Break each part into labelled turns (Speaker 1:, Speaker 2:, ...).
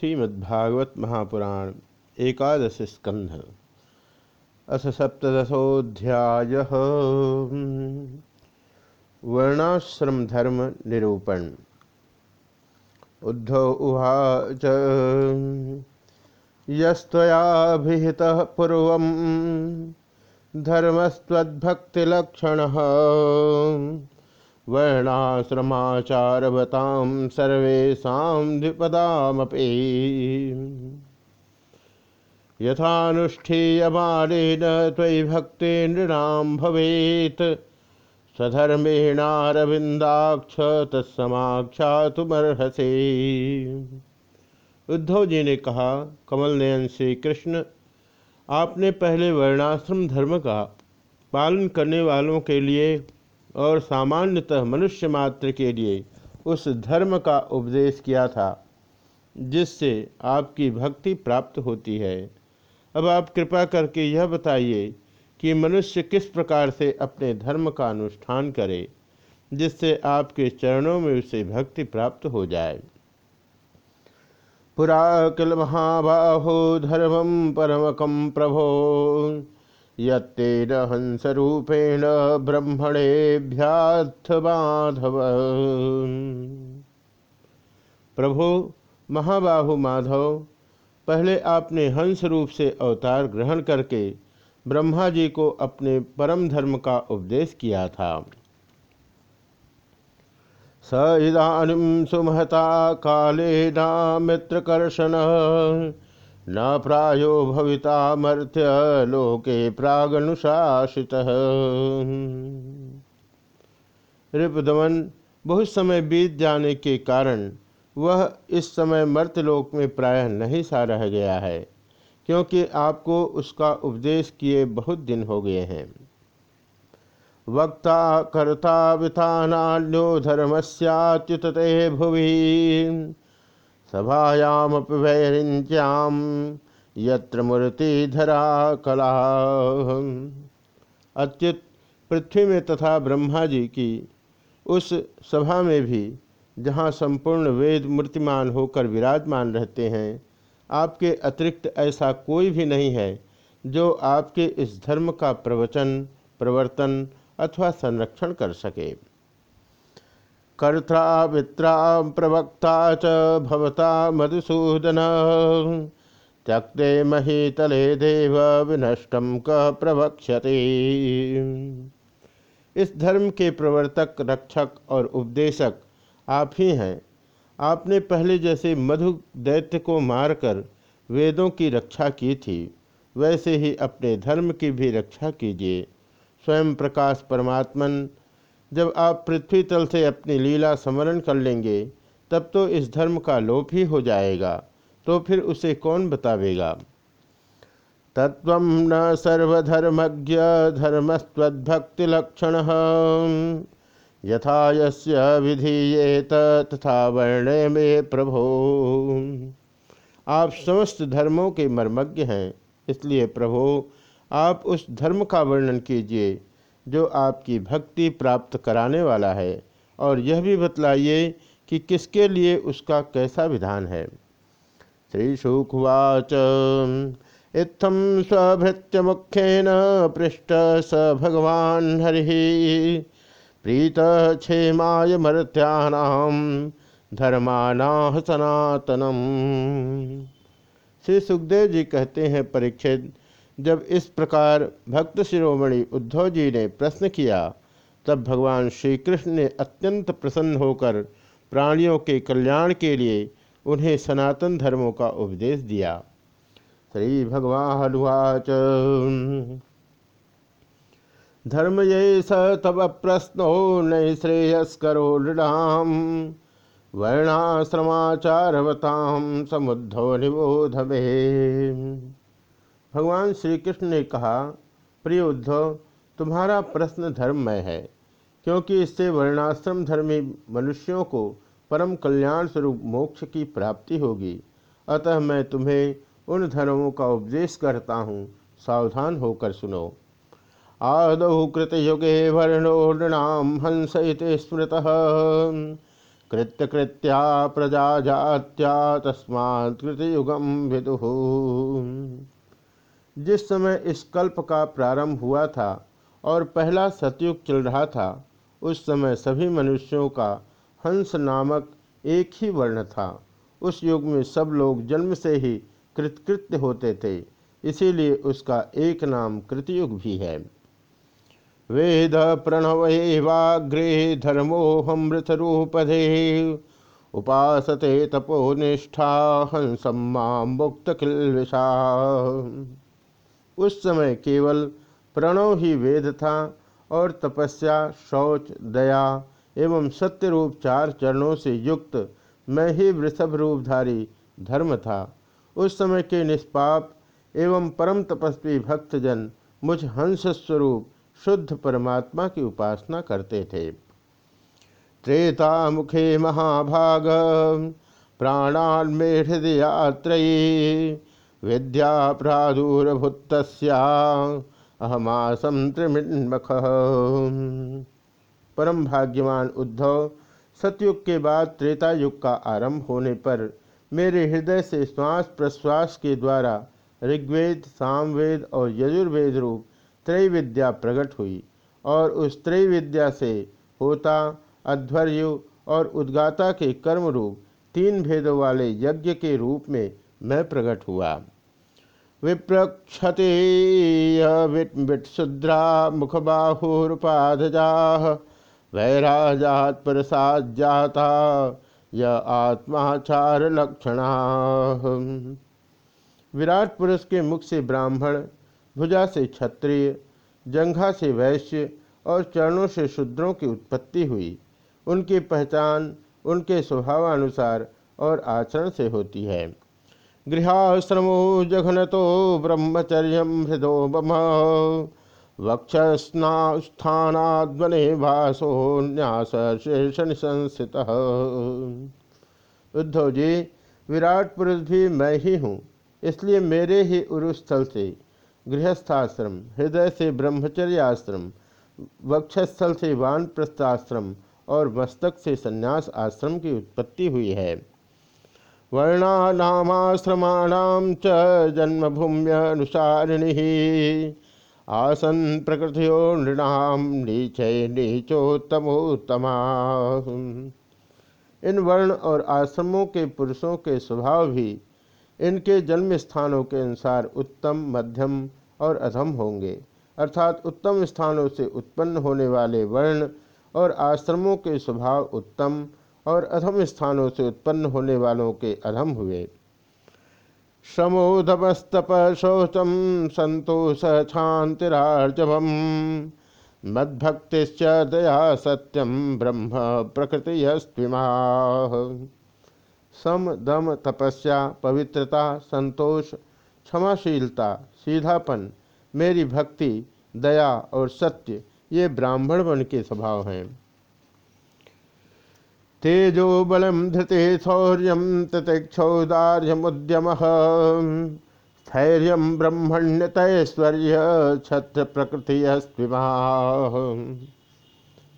Speaker 1: श्रीमद्भागवत महापुराण एकादश स्कंध अथ सप्तशोध्याय वर्णाश्रम धर्म निरूपण। उद्धव उवाच यस्त्वयाभिहित पूर्व धर्मस्त्वद्भक्तिलक्षण। वर्णाश्रमाचारवतां सर्वेषां द्विपदामपि। यथानुष्ठीयमानेन त्वयि भक्ति नृणां भवेत्। स्वधर्मेणारविन्दाक्ष तत्समाख्यातुमर्हसे। उद्धव जी ने कहा, कमल नयन श्री कृष्ण आपने पहले वर्णाश्रम धर्म का पालन करने वालों के लिए और सामान्यतः मनुष्य मात्र के लिए उस धर्म का उपदेश किया था, जिससे आपकी भक्ति प्राप्त होती है। अब आप कृपा करके यह बताइए कि मनुष्य किस प्रकार से अपने धर्म का अनुष्ठान करे, जिससे आपके चरणों में उसे भक्ति प्राप्त हो जाए। पुरा किल महाबाहो धर्मम परमकम प्रभो। यत्तेन हंसरूपेण ब्रह्मणेभ्याथ माधव प्रभु महाबाहु माधव, पहले आपने हंस रूप से अवतार ग्रहण करके ब्रह्मा जी को अपने परम धर्म का उपदेश किया था। स इदानीम सुमहता काले मित्रकर्षण न प्रायो भविता मर्त्य लोके प्रागनुशासित। रिपदमन, बहुत समय बीत जाने के कारण वह इस समय मर्तलोक में प्रायः नहीं सा रह गया है, क्योंकि आपको उसका उपदेश किए बहुत दिन हो गए हैं। वक्ता कर्ता वितान्यो धर्मस्याच्युतते भुवि। सभायामपि वैरिंच्याम यत्र मूर्तिधरा कला। अच्युत पृथ्वी में तथा ब्रह्मा जी की उस सभा में भी जहाँ संपूर्ण वेद मूर्तिमान होकर विराजमान रहते हैं, आपके अतिरिक्त ऐसा कोई भी नहीं है जो आपके इस धर्म का प्रवचन, प्रवर्तन अथवा संरक्षण कर सके। कर्ता मित्रा, प्रवक्ता च भवता मधुसूदन। त्यक्ते महीतले देव विनष्टम क प्रवक्ष्यते। इस धर्म के प्रवर्तक, रक्षक और उपदेशक आप ही हैं। आपने पहले जैसे मधु दैत्य को मारकर वेदों की रक्षा की थी, वैसे ही अपने धर्म की भी रक्षा कीजिए। स्वयं प्रकाश परमात्मन जब आप पृथ्वी तल से अपनी लीला स्मरण कर लेंगे, तब तो इस धर्म का लोप ही हो जाएगा तो फिर उसे कौन बतावेगा? तत्व न सर्वधर्मज्ञ धर्मस्वद्भक्तिलक्षण यथा यस्य तथा वर्णे में प्रभो। आप समस्त धर्मों के मर्मज्ञ हैं, इसलिए प्रभो, आप उस धर्म का वर्णन कीजिए। जो आपकी भक्ति प्राप्त कराने वाला है। और यह भी बतलाइए कि किसके लिए उसका कैसा विधान है। श्री सुखवाच इत्थम स्वभृत्य मुख्यन पृष्ठ स भगवान हरि। प्रीत क्षेमाय मर्त्यानाम धर्माना सनातनम। श्री सुखदेव जी कहते हैं, परीक्षित जब इस प्रकार भक्त शिरोमणि उद्धव जी ने प्रश्न किया, तब भगवान श्री कृष्ण ने अत्यंत प्रसन्न होकर प्राणियों के कल्याण के लिए उन्हें सनातन धर्मों का उपदेश दिया। श्री भगवान धर्म ये स तब प्रश्नो न श्रेयस्करो नृणाम वर्णाश्रमाचारवताम समुद्धव निबोध में। भगवान श्री कृष्ण ने कहा, प्रिय उद्धव, तुम्हारा प्रश्न धर्ममय है, क्योंकि इससे वर्णाश्रम धर्मी मनुष्यों को परम कल्याण स्वरूप मोक्ष की प्राप्ति होगी। अतः मैं तुम्हें उन धर्मों का उपदेश करता हूँ। सावधान होकर सुनो। आदौ कृत युगे वर्णो नृणाम हंस स्मृत। कृत्यकृत्या प्रजा जात्या तस्मात् कृतयुगम विदु। जिस समय इस कल्प का प्रारंभ हुआ था और पहला सतयुग चल रहा था, उस समय सभी मनुष्यों का हंस नामक एक ही वर्ण था। उस युग में सब लोग जन्म से ही कृतकृत्य होते थे, इसीलिए उसका एक नाम कृतयुग भी है। वेद प्रणवग्रे धर्मोहमृत रूपधे उपासते तपो निष्ठा हंसम्मा मुक्त किलविषा उस समय केवल प्रणव ही वेद था और तपस्या, शौच, दया एवं सत्य रूप चार चरणों से युक्त मैं ही वृषभ रूपधारी धर्म था। उस समय के निष्पाप एवं परम तपस्वी भक्तजन मुझ हंस स्वरूप शुद्ध परमात्मा की उपासना करते थे। त्रेता मुखे महाभाग प्राणान में हृदयात्रयी विद्या प्रादुर्भूत अहमासम त्रिमिन्मख परम भाग्यवान उद्धव, सतयुग के बाद त्रेता युग का आरंभ होने पर मेरे हृदय से श्वास प्रश्वास के द्वारा ऋग्वेद, सामवेद और यजुर्वेद रूप त्रैविद्या प्रकट हुई और उस त्रैविद्या से होता, अध्वर्यु और उद्गाता के कर्म रूप तीन भेदों वाले यज्ञ के रूप में मैं प्रकट हुआ। विप्रक्षते विटशुद्रा मुखबाहुरुपाधजा वैराजात प्रसाद जाता य आत्माचार लक्षणा विराट पुरुष के मुख से ब्राह्मण, भुजा से क्षत्रिय, जंघा से वैश्य और चरणों से शूद्रों की उत्पत्ति हुई। उनकी पहचान उनके स्वभावानुसार और आचरण से होती है। गृहाश्रमो जघन तो ब्रह्मचर्य हृदो बम वक्षस्नास्थानाद्वने भासो न्यास शेष निशंसित उद्धव जी, विराट पुरुष भी मैं ही हूँ, इसलिए मेरे ही उरुस्थल से गृहस्थाश्रम, हृदय से ब्रह्मचर्याश्रम, वक्षस्थल से वानप्रस्थाश्रम और मस्तक से संन्यास आश्रम की उत्पत्ति हुई है। वर्णानामाश्रमाणाम च जन्मभूम्यनुसारिणी। आसन प्रकृतियो नृणाम नीचे नीचोत्तमोत्तमा। इन वर्ण और आश्रमों के पुरुषों के स्वभाव भी इनके जन्म स्थानों के अनुसार उत्तम, मध्यम और अधम होंगे। अर्थात उत्तम स्थानों से उत्पन्न होने वाले वर्ण और आश्रमों के स्वभाव उत्तम और अधम स्थानों से उत्पन्न होने वालों के अधम हुए। समोधमस्तप शौचम संतोष शांतिरार्जवम। मद्भक्तिश्च दया सत्यम ब्रह्म प्रकृति सम दम तपस्या, पवित्रता, संतोष, क्षमाशीलता, सीधापन, मेरी भक्ति, दया और सत्य, ये ब्राह्मण वन के स्वभाव हैं। तेजो बलम धृते शौर्य ततिक्षौदार्यमुद्यम। स्थैर्य ब्रह्मण्यतैश्वर्य छत्र प्रकृति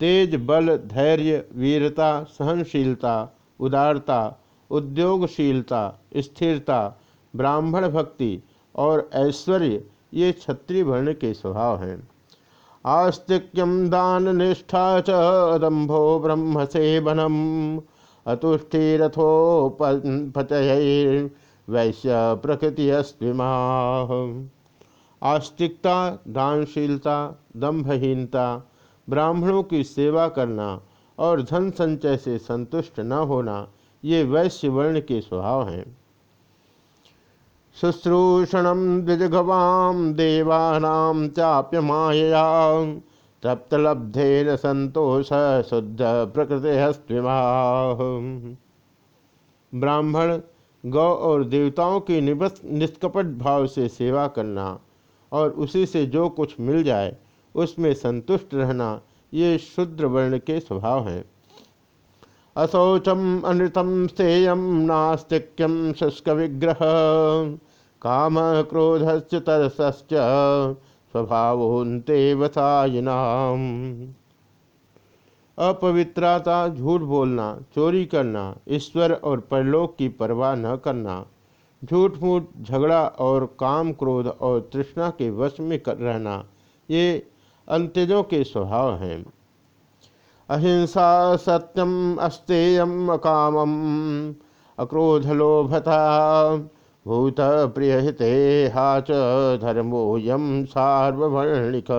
Speaker 1: तेज बल, धैर्य, वीरता, सहनशीलता, उदारता, उद्योगशीलता, स्थिरता, ब्राह्मण भक्ति और ऐश्वर्य, ये क्षत्रिय वर्ण के स्वभाव हैं। आस्तिक्यम दान निष्ठा च अदम्भो ब्रह्म सेवनम अतुष्टिरथोपचय वैश्य प्रकृति आस्तिकता, दानशीलता, दम्भहीनता, ब्राह्मणों की सेवा करना और धन संचय से संतुष्ट न होना, ये वैश्य वर्ण के स्वभाव हैं। शुश्रूषण द्विजगवाम देवानाम चाप्य माया तप्तलब्धेन संतोष शुद्ध प्रकृति ब्राह्मण, गौ और देवताओं की निबस निष्कपट भाव से सेवा करना और उसी से जो कुछ मिल जाए, उसमें संतुष्ट रहना, ये शुद्र वर्ण के स्वभाव हैं। अशौचम अनृतम स्थेयम नास्तिक्यम शुष्क विग्रह काम क्रोधश्च तरसश्च स्वभावोन्ते वसायिनाम अपवित्रता, झूठ बोलना, चोरी करना, ईश्वर और परलोक की परवाह न करना झूठ मूठ झगड़ा और काम क्रोध और तृष्णा के वश में कर रहना, ये अंत्यजों के स्वभाव हैं। अहिंसा सत्यम अस्तेयम अकामम अक्रोधलोभता भूत प्रियहिते हाच धर्मोयम सार्ववर्णिक।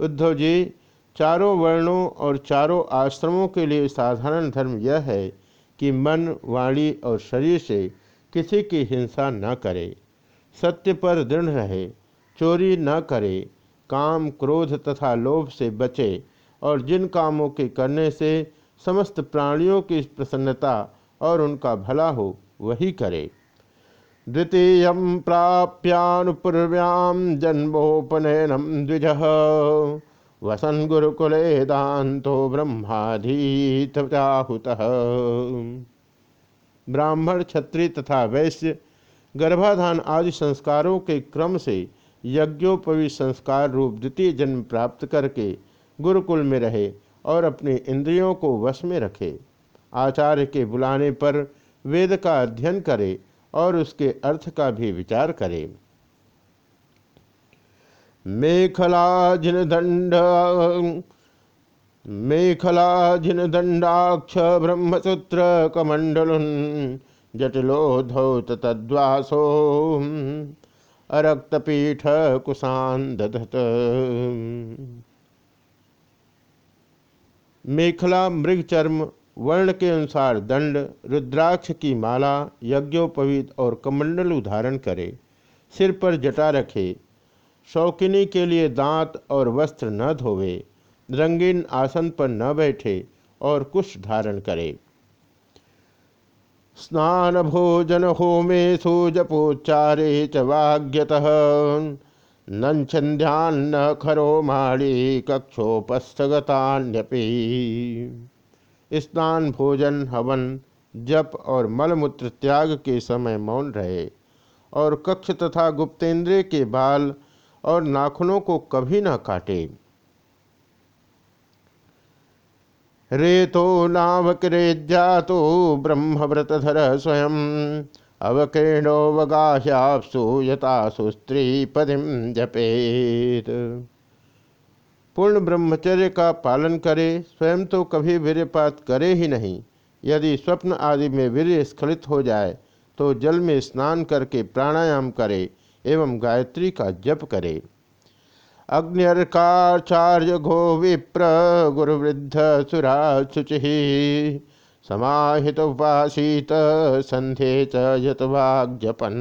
Speaker 1: उद्धव जी, चारों वर्णों और चारों आश्रमों के लिए साधारण धर्म यह है कि मन, वाणी और शरीर से किसी की हिंसा न करे, सत्य पर दृढ़ रहे, चोरी न करे काम क्रोध तथा लोभ से बचे और जिन कामों के करने से समस्त प्राणियों की प्रसन्नता और उनका भला हो, वही करे। द्वितीय प्राप्यानुपूर्व्याम जन्मोपनयनम द्विज। वसन गुरुकुले ब्रह्माधीतहुत ब्राह्मण, क्षत्रिय तथा वैश्य, गर्भाधान आदि संस्कारों के क्रम से यज्ञोपवी संस्कार रूप द्वितीय जन्म प्राप्त करके गुरुकुल में रहे और अपने इंद्रियों को वश में रखे। आचार्य के बुलाने पर वेद का अध्ययन करे और उसके अर्थ का भी विचार करे। मेखला जिन दंड मेखला जिन दंडाक्ष ब्रह्मसूत्र कमंडल जटिलोधौत तद्वासो अरक्तपीठ कुशान दधत। मेखला मृगचर्म वर्ण के अनुसार दंड, रुद्राक्ष की माला, यज्ञोपवीत और कमंडल उधारण करे। सिर पर जटा रखे। शौकिनी के लिए दांत और वस्त्र न धोवे। रंगीन आसन पर न बैठे और कुश धारण करे। स्नान भोजन होमे सुजपोच्चारे च वाग्यत। खरो माड़ी कक्षोपस्थगतान्यपी। स्नान भोजन हवन, जप और मलमूत्र त्याग के समय मौन रहे और कक्ष तथा गुप्तेंद्र के बाल और नाखूनों को कभी न काटे। रेतो नावक्रेज्जातो ब्रह्मव्रतधर स्वयं। अवकीर्णो अवकीर्णोवगाह्याप्सु यथासु स्त्री पदिम जपेत। पूर्ण ब्रह्मचर्य का पालन करे, स्वयं तो कभी वीर्यपात करे ही नहीं। यदि स्वप्न आदि में वीर्य स्खलित हो जाए तो जल में स्नान करके प्राणायाम करे एवं गायत्री का जप करे। अग्निर्काचार्य घो विप्र गुरुवृद्ध सुरा शुचि समाहित उपासित संधे च जपन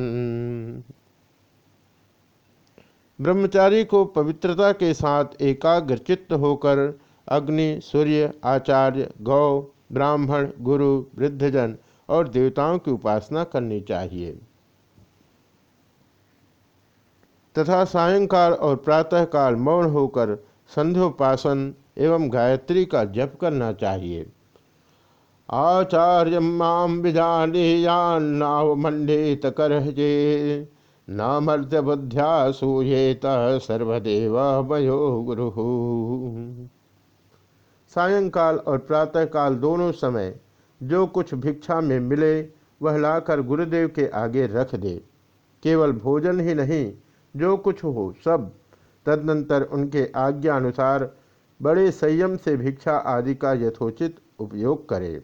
Speaker 1: ब्रह्मचारी को पवित्रता के साथ एकाग्रचित्त होकर अग्नि, सूर्य, आचार्य, गौ, ब्राह्मण, गुरु, वृद्धजन और देवताओं की उपासना करनी चाहिए। तथा सायंकाल और प्रातःकाल मौन होकर संध्योपासन एवं गायत्री का जप करना चाहिए। आचार्य माम विजाने यान्नाव मंडित करजे बुद्ध्या सूयेत सर्वदेव मयो गुरु। सायंकाल और प्रातःकाल दोनों समय जो कुछ भिक्षा में मिले, वह लाकर गुरुदेव के आगे रख दे। केवल भोजन ही नहीं जो कुछ हो, सब। तदनंतर उनके आज्ञा अनुसार बड़े संयम से भिक्षा आदि का यथोचित उपयोग करे।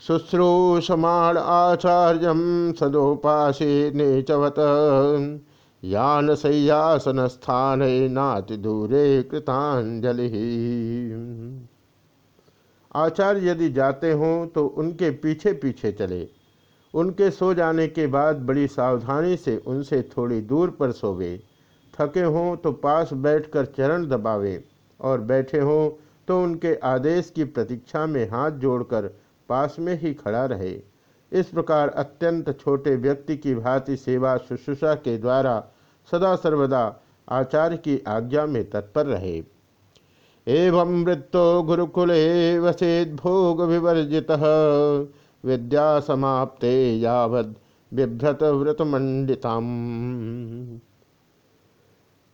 Speaker 1: शुश्रूषमाण आचार्य सदोपासी नेचवत, यान सैयासन स्थान नाति दूरे कृतांजलि। आचार्य यदि जाते हों तो उनके पीछे पीछे चले। उनके सो जाने के बाद बड़ी सावधानी से उनसे थोड़ी दूर पर सोवे। थके हों तो पास बैठकर चरण दबावे और बैठे हों तो उनके आदेश की प्रतीक्षा में हाथ जोड़कर पास में ही खड़ा रहे। इस प्रकार अत्यंत छोटे व्यक्ति की भांति सेवा शुश्रूषा के द्वारा सदा सर्वदा आचार्य की आज्ञा में तत्पर रहे। एवं मृत्यो गुरुकुले वसेद भोग विवर्जित विद्या समाप्ते यावद बिभ्रत व्रत मंडिता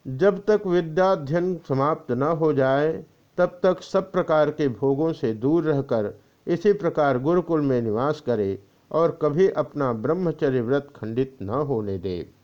Speaker 1: जब तक विद्याध्ययन समाप्त न हो जाए, तब तक सब प्रकार के भोगों से दूर रहकर इसी प्रकार गुरुकुल में निवास करे और कभी अपना ब्रह्मचर्य व्रत खंडित न होने दे।